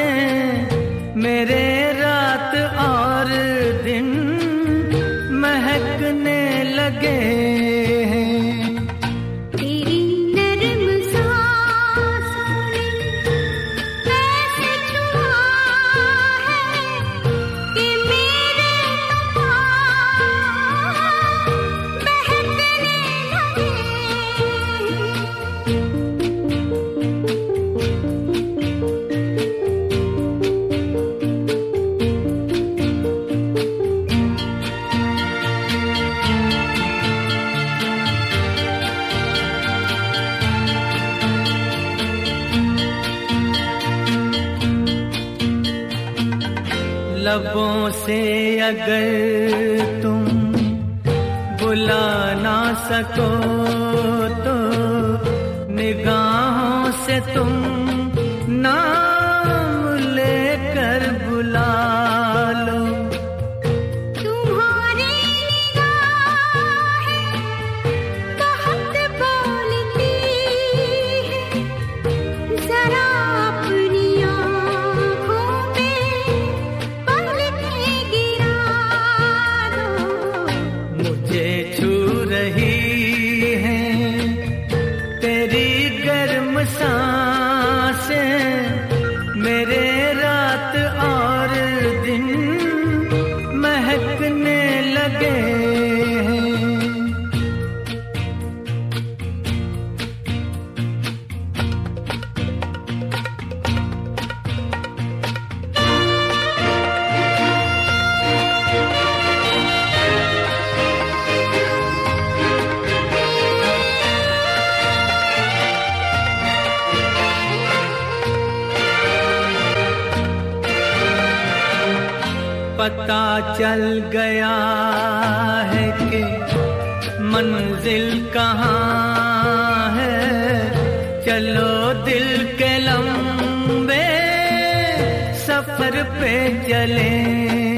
से मेरे लबों से अगर तुम बुला ना सको तो निगाहों से तुम पता चल गया है कि मंजिल कहाँ है। चलो दिल के लंबे सफ़र पे चलेंगे